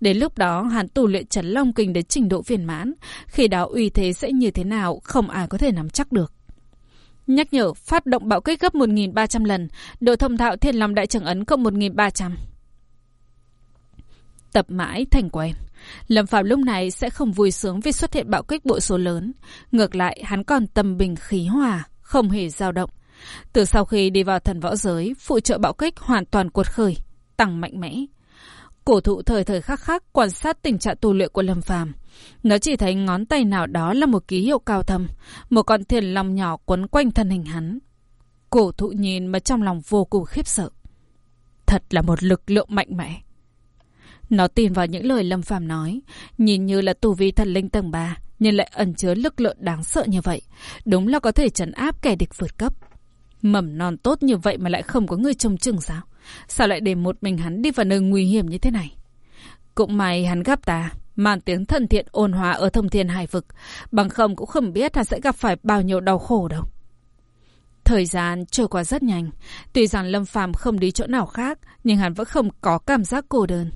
Speaker 1: Đến lúc đó, hắn tu luyện Trấn Long Kinh đến trình độ viên mãn. Khi đó uy thế sẽ như thế nào, không ai có thể nắm chắc được. Nhắc nhở, phát động bạo kích gấp 1.300 lần, độ thông thạo thiên lòng đại trưởng ấn cộng 1.300. Tập mãi thành quen. Lâm Phạm lúc này sẽ không vui sướng vì xuất hiện bạo kích bộ số lớn. Ngược lại, hắn còn tâm bình khí hòa, không hề dao động. Từ sau khi đi vào thần võ giới, phụ trợ bạo kích hoàn toàn cuột khởi, tăng mạnh mẽ. Cổ thụ thời thời khắc khắc quan sát tình trạng tu luyện của Lâm Phàm. Nó chỉ thấy ngón tay nào đó là một ký hiệu cao thâm, một con thiền lòng nhỏ quấn quanh thân hình hắn. Cổ thụ nhìn mà trong lòng vô cùng khiếp sợ. Thật là một lực lượng mạnh mẽ. Nó tin vào những lời Lâm Phàm nói, nhìn như là tu vi thần linh tầng 3, nhưng lại ẩn chứa lực lượng đáng sợ như vậy. Đúng là có thể trấn áp kẻ địch vượt cấp. Mầm non tốt như vậy mà lại không có người trông chừng sao? Sao lại để một mình hắn đi vào nơi nguy hiểm như thế này? Cũng may hắn gặp ta, màn tiếng thân thiện ôn hòa ở thông thiên hải vực. Bằng không cũng không biết hắn sẽ gặp phải bao nhiêu đau khổ đâu. Thời gian trôi qua rất nhanh. Tuy rằng Lâm Phàm không đi chỗ nào khác, nhưng hắn vẫn không có cảm giác cô đơn.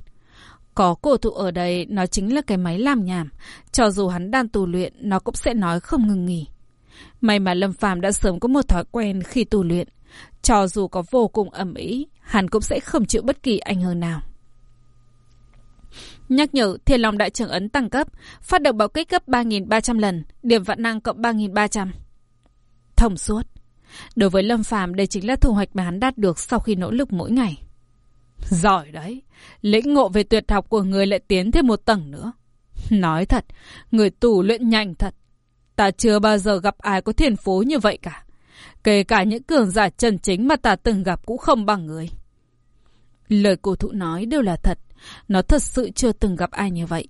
Speaker 1: Có cổ thụ ở đây, nó chính là cái máy làm nhảm. Cho dù hắn đang tù luyện, nó cũng sẽ nói không ngừng nghỉ. May mà Lâm Phàm đã sớm có một thói quen khi tu luyện. Cho dù có vô cùng ẩm ý, hắn cũng sẽ không chịu bất kỳ ảnh hưởng nào. Nhắc nhở, thiên long đại trưởng ấn tăng cấp, phát động bạo kích cấp 3.300 lần, điểm vạn năng cộng 3.300. Thông suốt. Đối với Lâm Phàm đây chính là thu hoạch mà hắn đạt được sau khi nỗ lực mỗi ngày. Giỏi đấy, lĩnh ngộ về tuyệt học của người lại tiến thêm một tầng nữa. Nói thật, người tù luyện nhanh thật. Ta chưa bao giờ gặp ai có thiên phú như vậy cả. Kể cả những cường giả chân chính mà ta từng gặp cũng không bằng người. Lời cổ thụ nói đều là thật. Nó thật sự chưa từng gặp ai như vậy.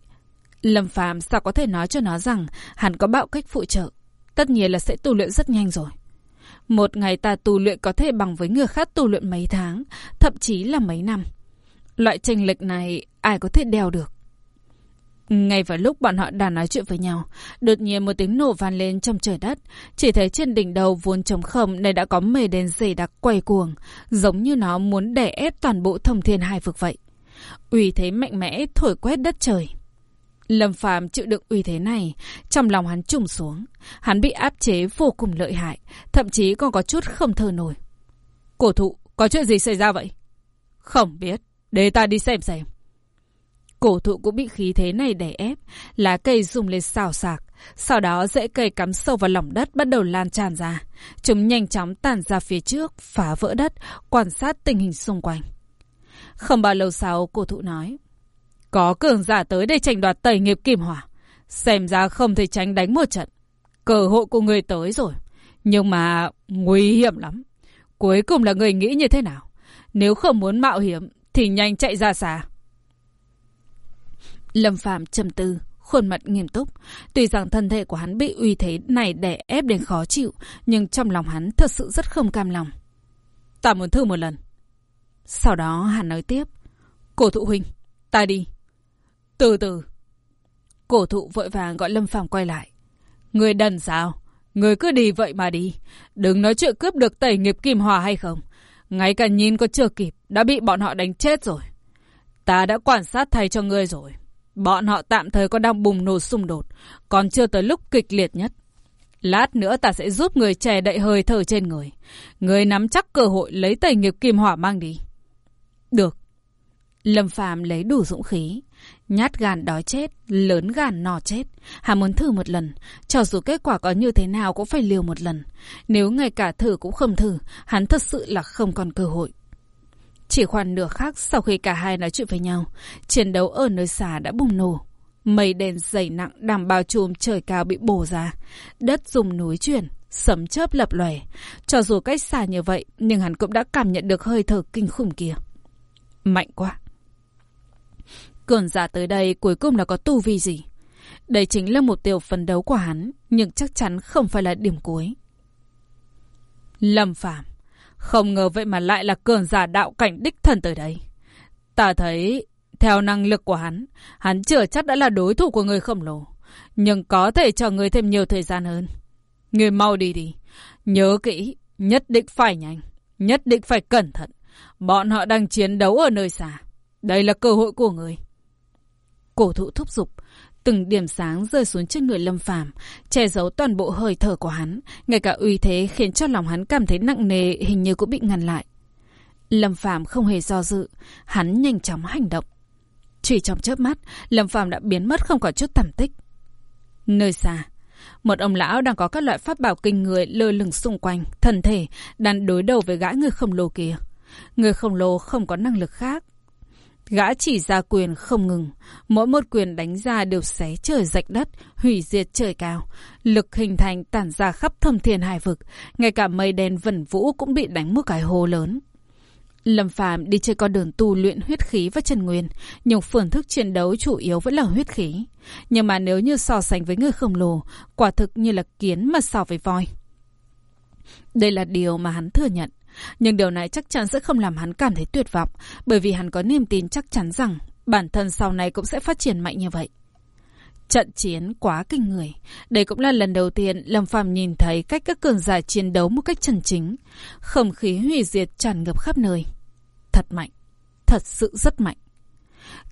Speaker 1: Lâm Phàm sao có thể nói cho nó rằng hắn có bạo cách phụ trợ. Tất nhiên là sẽ tu luyện rất nhanh rồi. Một ngày ta tu luyện có thể bằng với người khác tu luyện mấy tháng, thậm chí là mấy năm. Loại tranh lệch này ai có thể đeo được. Ngay vào lúc bọn họ đang nói chuyện với nhau, đột nhiên một tiếng nổ vang lên trong trời đất. Chỉ thấy trên đỉnh đầu vốn trống không này đã có mây đen dày đặc quay cuồng, giống như nó muốn đè ép toàn bộ thông thiên hai vực vậy. Uy thế mạnh mẽ thổi quét đất trời. Lâm Phàm chịu đựng uy thế này, trong lòng hắn trùng xuống. Hắn bị áp chế vô cùng lợi hại, thậm chí còn có chút không thở nổi. Cổ thụ, có chuyện gì xảy ra vậy? Không biết, để ta đi xem xem. Cổ thụ cũng bị khí thế này đè ép, lá cây rung lên xào xạc. Sau đó rễ cây cắm sâu vào lòng đất bắt đầu lan tràn ra. Chúng nhanh chóng tàn ra phía trước, phá vỡ đất, quan sát tình hình xung quanh. Không bao lâu sau, cổ thụ nói. Có cường giả tới để tranh đoạt tẩy nghiệp kim hỏa. Xem ra không thể tránh đánh một trận. Cơ hội của người tới rồi. Nhưng mà nguy hiểm lắm. Cuối cùng là người nghĩ như thế nào? Nếu không muốn mạo hiểm thì nhanh chạy ra xa. Lâm Phạm trầm tư, khuôn mặt nghiêm túc. Tuy rằng thân thể của hắn bị uy thế này đè ép đến khó chịu, nhưng trong lòng hắn thật sự rất không cam lòng. Ta muốn thử một lần. Sau đó hắn nói tiếp. Cổ thụ huynh, ta đi. Từ từ. Cổ thụ vội vàng gọi Lâm Phàm quay lại. Người đần sao? Người cứ đi vậy mà đi. Đừng nói chuyện cướp được tẩy nghiệp kim hòa hay không. Ngay cả nhìn có chưa kịp, đã bị bọn họ đánh chết rồi. Ta đã quan sát thay cho ngươi rồi. Bọn họ tạm thời có đang bùng nổ xung đột, còn chưa tới lúc kịch liệt nhất. Lát nữa ta sẽ giúp người trẻ đậy hơi thở trên người. Người nắm chắc cơ hội lấy tẩy nghiệp kim hỏa mang đi. Được. Lâm Phàm lấy đủ dũng khí. Nhát gan đói chết, lớn gan no chết. Hắn muốn thử một lần, cho dù kết quả có như thế nào cũng phải liều một lần. Nếu ngay cả thử cũng không thử, hắn thật sự là không còn cơ hội. Chỉ khoảng nửa khắc sau khi cả hai nói chuyện với nhau, chiến đấu ở nơi xa đã bùng nổ. Mây đen dày nặng đảm bao trùm trời cao bị bổ ra. Đất dùng núi chuyển, sấm chớp lập lòe. Cho dù cách xa như vậy, nhưng hắn cũng đã cảm nhận được hơi thở kinh khủng kia. Mạnh quá. Cường giả tới đây cuối cùng là có tu vi gì? Đây chính là mục tiêu phấn đấu của hắn, nhưng chắc chắn không phải là điểm cuối. Lâm phạm không ngờ vậy mà lại là cường giả đạo cảnh đích thần tới đây. Ta thấy, theo năng lực của hắn, hắn chưa chắc đã là đối thủ của người khổng lồ. Nhưng có thể cho người thêm nhiều thời gian hơn. Người mau đi đi. Nhớ kỹ, nhất định phải nhanh. Nhất định phải cẩn thận. Bọn họ đang chiến đấu ở nơi xa. Đây là cơ hội của người. Cổ thụ thúc giục, từng điểm sáng rơi xuống trên người Lâm Phàm, che giấu toàn bộ hơi thở của hắn, ngay cả uy thế khiến cho lòng hắn cảm thấy nặng nề hình như cũng bị ngăn lại. Lâm Phàm không hề do dự, hắn nhanh chóng hành động. Chỉ trong chớp mắt, Lâm Phàm đã biến mất không có chút tầm tích. Nơi xa, một ông lão đang có các loại pháp bảo kinh người lơ lửng xung quanh, thân thể đang đối đầu với gã người khổng lồ kia. Người khổng lồ không có năng lực khác, Gã chỉ ra quyền không ngừng, mỗi một quyền đánh ra đều xé trời rạch đất, hủy diệt trời cao. Lực hình thành tản ra khắp thâm thiên hải vực, ngay cả mây đen vẩn vũ cũng bị đánh một cái hố lớn. Lâm Phàm đi trên con đường tu luyện huyết khí và chân nguyên, nhưng phương thức chiến đấu chủ yếu vẫn là huyết khí. Nhưng mà nếu như so sánh với người khổng lồ, quả thực như là kiến mà so với voi. Đây là điều mà hắn thừa nhận. Nhưng điều này chắc chắn sẽ không làm hắn cảm thấy tuyệt vọng, bởi vì hắn có niềm tin chắc chắn rằng bản thân sau này cũng sẽ phát triển mạnh như vậy. Trận chiến quá kinh người. Đây cũng là lần đầu tiên Lâm Phàm nhìn thấy cách các cường giả chiến đấu một cách chân chính. Không khí hủy diệt tràn ngập khắp nơi. Thật mạnh. Thật sự rất mạnh.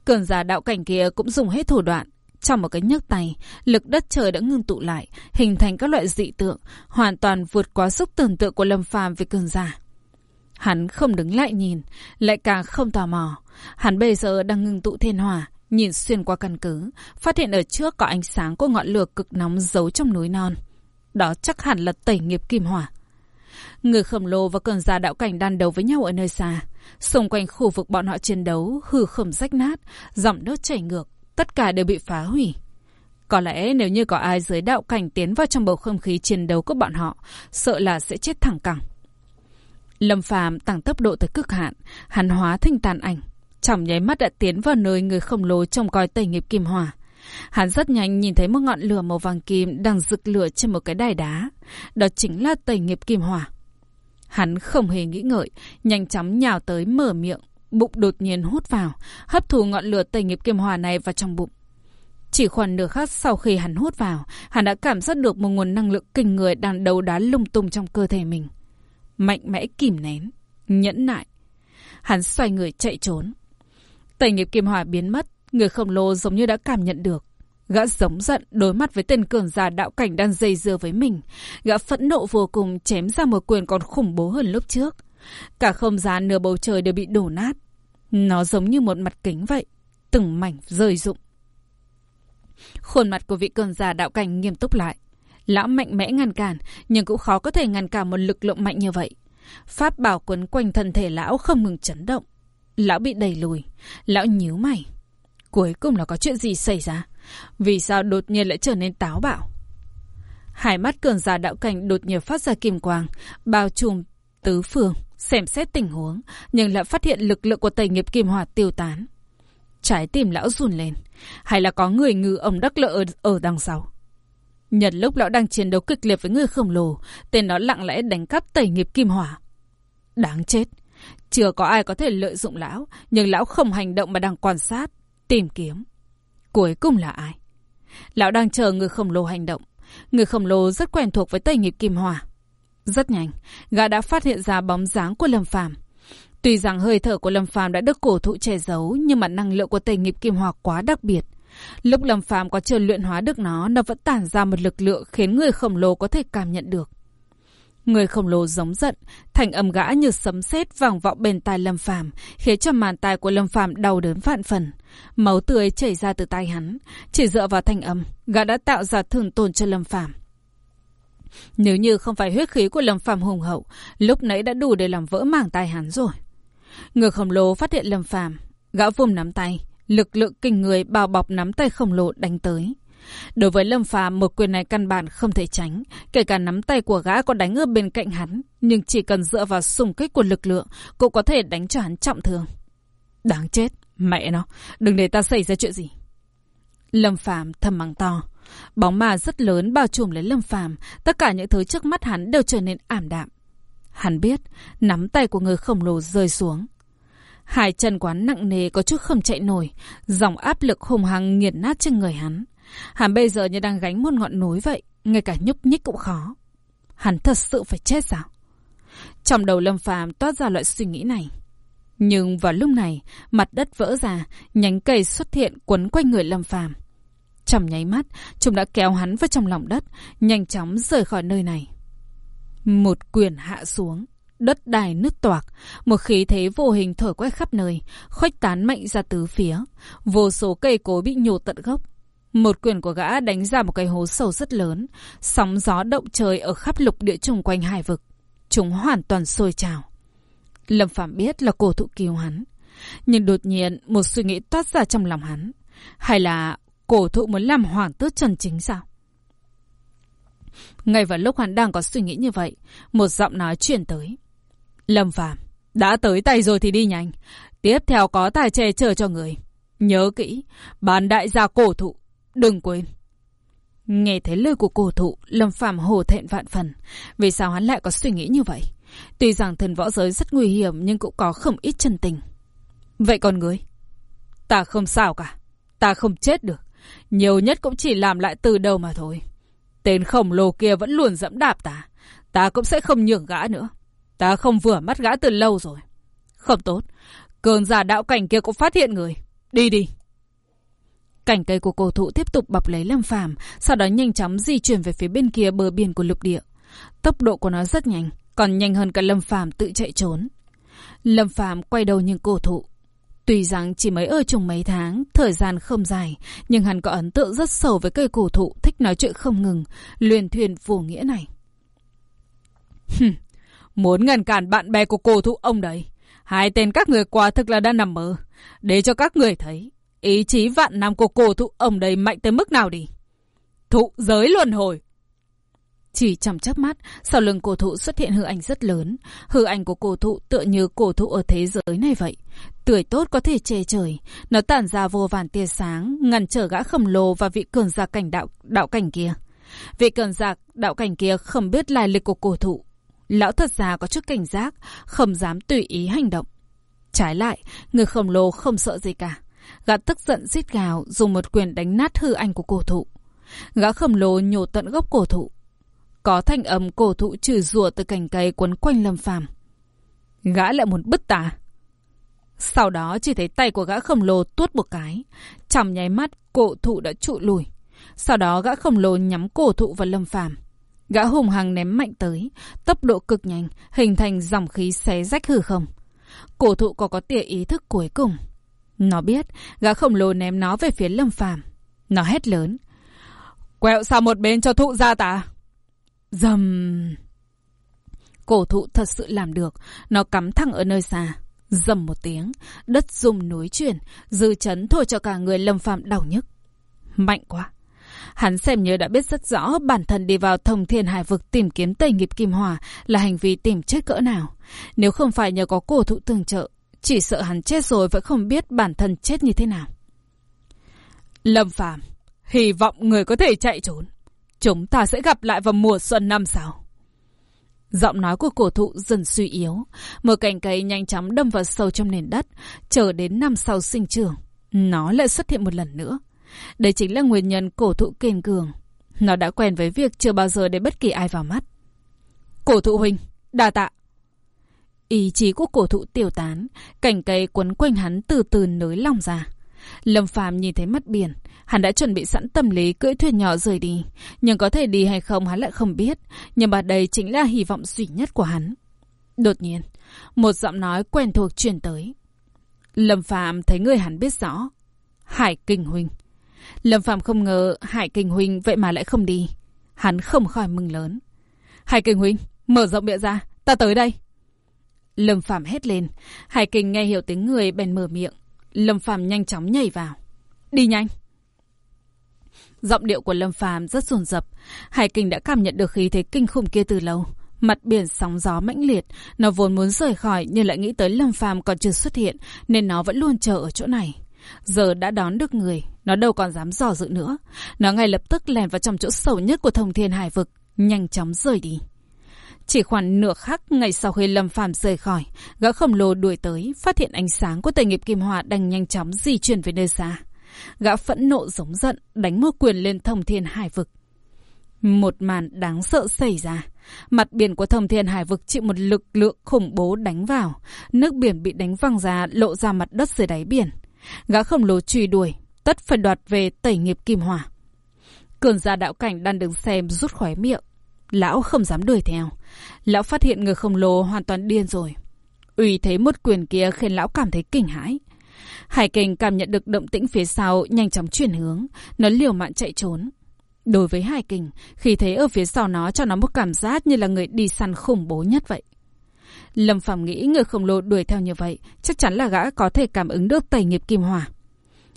Speaker 1: Cường giả đạo cảnh kia cũng dùng hết thủ đoạn. Trong một cái nhấc tay, lực đất trời đã ngưng tụ lại, hình thành các loại dị tượng, hoàn toàn vượt quá sức tưởng tượng của Lâm Phàm về cường giả. Hắn không đứng lại nhìn, lại càng không tò mò. Hắn bây giờ đang ngưng tụ thiên hỏa, nhìn xuyên qua căn cứ, phát hiện ở trước có ánh sáng của ngọn lửa cực nóng giấu trong núi non. Đó chắc hẳn là tẩy nghiệp kim hỏa. Người khổng lồ và cường giả đạo cảnh đan đấu với nhau ở nơi xa. Xung quanh khu vực bọn họ chiến đấu, hư không rách nát, dòng nước chảy ngược, tất cả đều bị phá hủy. Có lẽ nếu như có ai dưới đạo cảnh tiến vào trong bầu không khí chiến đấu của bọn họ, sợ là sẽ chết thẳng cẳng. Lâm Phàm tăng tốc độ tới cực hạn, hắn hóa thành tàn ảnh, trong nháy mắt đã tiến vào nơi người khổng lồ trông coi tẩy nghiệp kim hỏa. Hắn rất nhanh nhìn thấy một ngọn lửa màu vàng kim đang rực lửa trên một cái đài đá. Đó chính là tẩy nghiệp kim hỏa. Hắn không hề nghĩ ngợi, nhanh chóng nhào tới mở miệng, bụng đột nhiên hút vào, hấp thụ ngọn lửa tẩy nghiệp kim hỏa này vào trong bụng. Chỉ khoảng nửa khắc sau khi hắn hút vào, hắn đã cảm giác được một nguồn năng lượng kinh người đang đấu đá lung tung trong cơ thể mình. Mạnh mẽ kìm nén, nhẫn nại. Hắn xoay người chạy trốn. Tẩy nghiệp kim hỏa biến mất, người khổng lồ giống như đã cảm nhận được. Gã giống giận đối mặt với tên cường giả đạo cảnh đang dây dưa với mình. Gã phẫn nộ vô cùng chém ra một quyền còn khủng bố hơn lúc trước. Cả không gian nửa bầu trời đều bị đổ nát. Nó giống như một mặt kính vậy. Từng mảnh rơi rụng. Khuôn mặt của vị cường giả đạo cảnh nghiêm túc lại. Lão mạnh mẽ ngăn cản, nhưng cũng khó có thể ngăn cản một lực lượng mạnh như vậy. Pháp bảo quấn quanh thân thể lão không ngừng chấn động. Lão bị đẩy lùi. Lão nhíu mày. Cuối cùng là có chuyện gì xảy ra? Vì sao đột nhiên lại trở nên táo bạo? Hai mắt cường giả đạo cảnh đột nhiên phát ra kim quang, bao trùm tứ phương, xem xét tình huống, nhưng lại phát hiện lực lượng của tẩy nghiệp kim hòa tiêu tán. Trái tim lão run lên, hay là có người ngư ông đắc lợi ở, ở đằng sau? Nhật lúc lão đang chiến đấu kịch liệt với người khổng lồ, tên đó lặng lẽ đánh cắp tẩy nghiệp kim hỏa. Đáng chết. Chưa có ai có thể lợi dụng lão, nhưng lão không hành động mà đang quan sát, tìm kiếm. Cuối cùng là ai? Lão đang chờ người khổng lồ hành động. Người khổng lồ rất quen thuộc với tẩy nghiệp kim hỏa. Rất nhanh, gã đã phát hiện ra bóng dáng của Lâm Phàm. Tuy rằng hơi thở của Lâm Phàm đã được cổ thụ che giấu, nhưng mà năng lượng của tẩy nghiệp kim hỏa quá đặc biệt. Lúc Lâm Phàm có chưa luyện hóa được nó, nó vẫn tản ra một lực lượng khiến người khổng lồ có thể cảm nhận được. Người khổng lồ giống giận, thành âm gã như sấm sét vang vọng bên tai Lâm Phàm, khiến cho màn tai của Lâm Phàm đau đớn vạn phần. Máu tươi chảy ra từ tay hắn, chỉ dựa vào thanh âm, gã đã tạo ra thương tổn cho Lâm Phàm. Nếu như không phải huyết khí của Lâm Phàm hùng hậu, lúc nãy đã đủ để làm vỡ mảng tai hắn rồi. Người khổng lồ phát hiện Lâm Phàm, gã vùng nắm tay, lực lượng kinh người bao bọc nắm tay khổng lồ đánh tới. Đối với Lâm Phàm một quyền này căn bản không thể tránh, kể cả nắm tay của gã có đánh ở bên cạnh hắn, nhưng chỉ cần dựa vào xung kích của lực lượng, cũng có thể đánh cho hắn trọng thương. Đáng chết, mẹ nó, đừng để ta xảy ra chuyện gì. Lâm Phàm thầm mắng to. Bóng ma rất lớn bao trùm lấy Lâm Phàm, tất cả những thứ trước mắt hắn đều trở nên ảm đạm. Hắn biết, nắm tay của người khổng lồ rơi xuống. Hai chân quán nặng nề có chút không chạy nổi, dòng áp lực hùng hăng nghiền nát trên người hắn. Hắn bây giờ như đang gánh một ngọn núi vậy, ngay cả nhúc nhích cũng khó. Hắn thật sự phải chết sao? Trong đầu Lâm Phàm toát ra loại suy nghĩ này. Nhưng vào lúc này, mặt đất vỡ ra, nhánh cây xuất hiện quấn quanh người Lâm Phàm. Trong nháy mắt, chúng đã kéo hắn vào trong lòng đất, nhanh chóng rời khỏi nơi này. Một quyền hạ xuống, đất đài nứt toạc, một khí thế vô hình thổi quét khắp nơi, khuếch tán mạnh ra tứ phía. Vô số cây cối bị nhổ tận gốc, một quyền của gã đánh ra một cái hố sâu rất lớn, sóng gió động trời ở khắp lục địa chung quanh hải vực. Chúng hoàn toàn sôi trào. Lâm Phạm biết là cổ thụ cứu hắn. Nhưng đột nhiên một suy nghĩ toát ra trong lòng hắn. Hay là cổ thụ muốn làm hoàng tước trần chính sao? Ngay vào lúc hắn đang có suy nghĩ như vậy, một giọng nói truyền tới. Lâm Phạm, đã tới tay rồi thì đi nhanh. Tiếp theo có tài che chở cho người. Nhớ kỹ, bán đại gia cổ thụ Đừng quên. Nghe thấy lời của cổ thụ, Lâm Phàm hổ thẹn vạn phần. Vì sao hắn lại có suy nghĩ như vậy? Tuy rằng thần võ giới rất nguy hiểm nhưng cũng có không ít chân tình. Vậy còn ngươi? Ta không sao cả. Ta không chết được. Nhiều nhất cũng chỉ làm lại từ đầu mà thôi. Tên khổng lồ kia vẫn luôn dẫm đạp ta. Ta cũng sẽ không nhường gã nữa. Ta không vừa mắt gã từ lâu rồi. Không tốt. Cường giả đạo cảnh kia cũng phát hiện người. Đi đi. Cảnh cây của cổ thụ tiếp tục bọc lấy Lâm Phàm, sau đó nhanh chóng di chuyển về phía bên kia bờ biển của lục địa. Tốc độ của nó rất nhanh, còn nhanh hơn cả Lâm Phàm tự chạy trốn. Lâm Phàm quay đầu nhìn cổ thụ. Tuy rằng chỉ mới ở chung mấy tháng, thời gian không dài, nhưng hắn có ấn tượng rất sâu với cây cổ thụ thích nói chuyện không ngừng, luyền thuyền vô nghĩa này. Muốn ngăn cản bạn bè của cổ thụ ông đấy. Hai tên các người quả thực là đang nằm mơ. Để cho các người thấy, Ý chí vạn năm của cổ thụ ông đây mạnh tới mức nào đi? Thụ giới luân hồi. Chỉ trong chớp mắt, sau lưng cổ thụ xuất hiện hư ảnh rất lớn. Hư ảnh của cổ thụ tựa như cổ thụ ở thế giới này vậy. tuổi tốt có thể che trời. Nó tản ra vô vàn tia sáng, ngăn trở gã khổng lồ và vị cường giả cảnh đạo, đạo cảnh kia. Vị cường giả đạo cảnh kia không biết lai lịch của cổ thụ. Lão thật ra có chút cảnh giác, không dám tùy ý hành động. Trái lại, người khổng lồ không sợ gì cả. Gã tức giận rít gào, dùng một quyền đánh nát hư ảnh của cổ thụ. Gã khổng lồ nhổ tận gốc cổ thụ. Có thanh âm cổ thụ chửi rủa từ cành cây quấn quanh Lâm Phàm. Gã lại muốn bứt tả. Sau đó chỉ thấy tay của gã khổng lồ tuốt một cái. Trong nháy mắt, cổ thụ đã trụ lùi. Sau đó gã khổng lồ nhắm cổ thụ vào Lâm Phàm. Gã hùng hăng ném mạnh tới, tốc độ cực nhanh, hình thành dòng khí xé rách hư không. Cổ thụ có có tia ý thức cuối cùng. Nó biết, gã khổng lồ ném nó về phía Lâm Phàm. Nó hét lớn. Quẹo sang một bên cho thụ ra ta. Dầm... Cổ thụ thật sự làm được, nó cắm thẳng ở nơi xa. Dầm một tiếng, đất rung núi chuyển, dư chấn thôi cho cả người Lâm Phàm đau nhức. Mạnh quá. Hắn xem như đã biết rất rõ bản thân đi vào thông thiên hải vực tìm kiếm tẩy nghiệp kim hỏa là hành vi tìm chết cỡ nào. Nếu không phải nhờ có cổ thụ tương trợ, chỉ sợ hắn chết rồi vẫn không biết bản thân chết như thế nào. Lâm Phàm, hy vọng người có thể chạy trốn. Chúng ta sẽ gặp lại vào mùa xuân năm sau. Giọng nói của cổ thụ dần suy yếu, một cành cây nhanh chóng đâm vào sâu trong nền đất, chờ đến năm sau sinh trưởng. Nó lại xuất hiện một lần nữa. Đây chính là nguyên nhân cổ thụ kiên cường. Nó đã quen với việc chưa bao giờ để bất kỳ ai vào mắt. Cổ thụ huynh, đa tạ. Ý chí của cổ thụ tiêu tán, cành cây quấn quanh hắn từ từ nới lòng ra. Lâm Phàm nhìn thấy mắt biển, hắn đã chuẩn bị sẵn tâm lý cưỡi thuyền nhỏ rời đi, nhưng có thể đi hay không hắn lại không biết, nhưng mà đây chính là hy vọng duy nhất của hắn. Đột nhiên, một giọng nói quen thuộc truyền tới. Lâm Phàm thấy người hắn biết rõ. Hải Kinh huynh. Lâm Phạm không ngờ Hải Kinh huynh vậy mà lại không đi. Hắn không khỏi mừng lớn. Hải Kinh huynh, mở rộng miệng ra, ta tới đây. Lâm Phạm hét lên, Hải Kinh nghe hiểu tiếng người bèn mở miệng. Lâm Phạm nhanh chóng nhảy vào. Đi nhanh. Giọng điệu của Lâm Phàm rất dồn dập, Hải Kinh đã cảm nhận được khí thế kinh khủng kia từ lâu. Mặt biển sóng gió mãnh liệt, nó vốn muốn rời khỏi nhưng lại nghĩ tới Lâm Phàm còn chưa xuất hiện, nên nó vẫn luôn chờ ở chỗ này. Giờ đã đón được người, nó đâu còn dám dò dự nữa. Nó ngay lập tức lèn vào trong chỗ sâu nhất của thông thiên hải vực, nhanh chóng rời đi. Chỉ khoảng nửa khắc ngày sau khi Lâm Phàm rời khỏi, gã khổng lồ đuổi tới, phát hiện ánh sáng của tề nghiệp kim hòa đang nhanh chóng di chuyển về nơi xa. Gã phẫn nộ giống giận, đánh một quyền lên thông thiên hải vực. Một màn đáng sợ xảy ra. Mặt biển của thông thiên hải vực chịu một lực lượng khủng bố đánh vào. Nước biển bị đánh văng ra, lộ ra mặt đất dưới đáy biển. Gã khổng lồ truy đuổi, tất phải đoạt về tẩy nghiệp kim hỏa. Cường gia đạo cảnh đang đứng xem rút khóe miệng. Lão không dám đuổi theo. Lão phát hiện người khổng lồ hoàn toàn điên rồi. Ủy thế một quyền kia khiến lão cảm thấy kinh hãi. Hải Kình cảm nhận được động tĩnh phía sau nhanh chóng chuyển hướng. Nó liều mạng chạy trốn. Đối với Hải Kình, khi thế ở phía sau nó cho nó một cảm giác như là người đi săn khủng bố nhất vậy. Lâm Phàm nghĩ người khổng lồ đuổi theo như vậy, chắc chắn là gã có thể cảm ứng được tẩy nghiệp kim hỏa.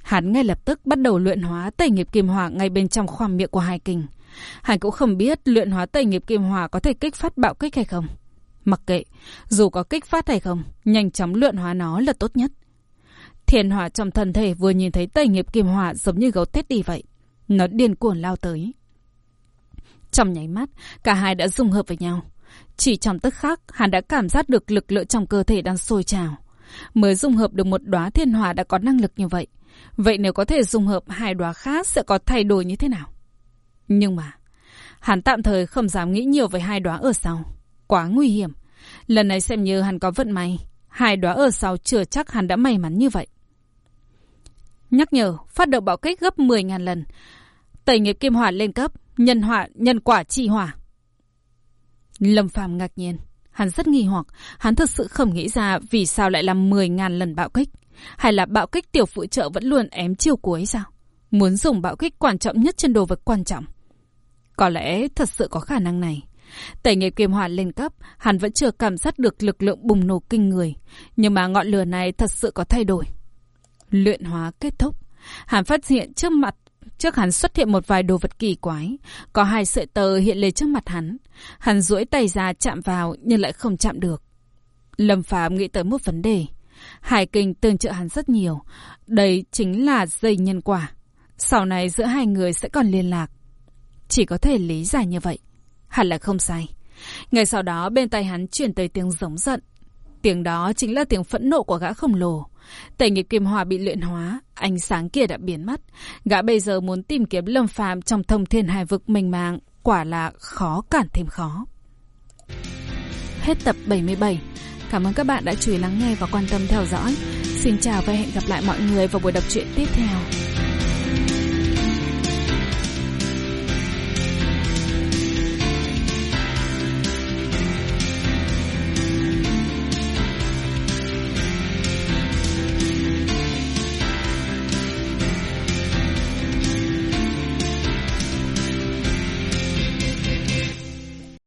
Speaker 1: Hắn ngay lập tức bắt đầu luyện hóa tẩy nghiệp kim hỏa ngay bên trong khoang miệng của Hải Kình. Hắn cũng không biết luyện hóa tẩy nghiệp kim hỏa có thể kích phát bạo kích hay không. Mặc kệ, dù có kích phát hay không, nhanh chóng luyện hóa nó là tốt nhất. Thiền hỏa trong thân thể vừa nhìn thấy tẩy nghiệp kim hỏa giống như gấu tết đi vậy. Nó điên cuồng lao tới. Trong nháy mắt, cả hai đã dung hợp với nhau. Chỉ trong tức khắc, hắn đã cảm giác được lực lượng trong cơ thể đang sôi trào. Mới dung hợp được một đóa thiên hỏa đã có năng lực như vậy. Vậy nếu có thể dung hợp hai đóa khác sẽ có thay đổi như thế nào? Nhưng mà, hắn tạm thời không dám nghĩ nhiều về hai đóa ở sau. Quá nguy hiểm. Lần này xem như hắn có vận may. Hai đóa ở sau chưa chắc hắn đã may mắn như vậy. Nhắc nhở, phát động bạo kích gấp 10.000 lần. Tẩy nghiệp kim hỏa lên cấp, nhân hỏa, nhân quả chi hỏa. Lâm Phàm ngạc nhiên. Hắn rất nghi hoặc, hắn thực sự không nghĩ ra vì sao lại làm 10.000 lần bạo kích. Hay là bạo kích tiểu phụ trợ vẫn luôn ém chiêu cuối sao? Muốn dùng bạo kích quan trọng nhất trên đồ vật quan trọng. Có lẽ thật sự có khả năng này. Tẩy nghiệp kiềm hỏa lên cấp, hắn vẫn chưa cảm giác được lực lượng bùng nổ kinh người. Nhưng mà ngọn lửa này thật sự có thay đổi. Luyện hóa kết thúc. Hắn phát hiện trước mặt Trước hắn xuất hiện một vài đồ vật kỳ quái. Có hai sợi tờ hiện lên trước mặt hắn. Hắn duỗi tay ra chạm vào nhưng lại không chạm được. Lâm Phàm nghĩ tới một vấn đề. Hải kinh tương trợ hắn rất nhiều. Đây chính là dây nhân quả. Sau này giữa hai người sẽ còn liên lạc. Chỉ có thể lý giải như vậy. Hẳn là không sai. Ngay sau đó, bên tay hắn chuyển tới tiếng giống giận. Tiếng đó chính là tiếng phẫn nộ của gã khổng lồ. Tẩy nghiệp kim hòa bị luyện hóa, ánh sáng kia đã biến mất. Gã bây giờ muốn tìm kiếm Lâm Phàm trong thông thiên hải vực mênh mang, quả là khó cản thêm khó. Hết tập 77. Cảm ơn các bạn đã chú ý lắng nghe và quan tâm theo dõi. Xin chào và hẹn gặp lại mọi người vào buổi đọc truyện tiếp theo.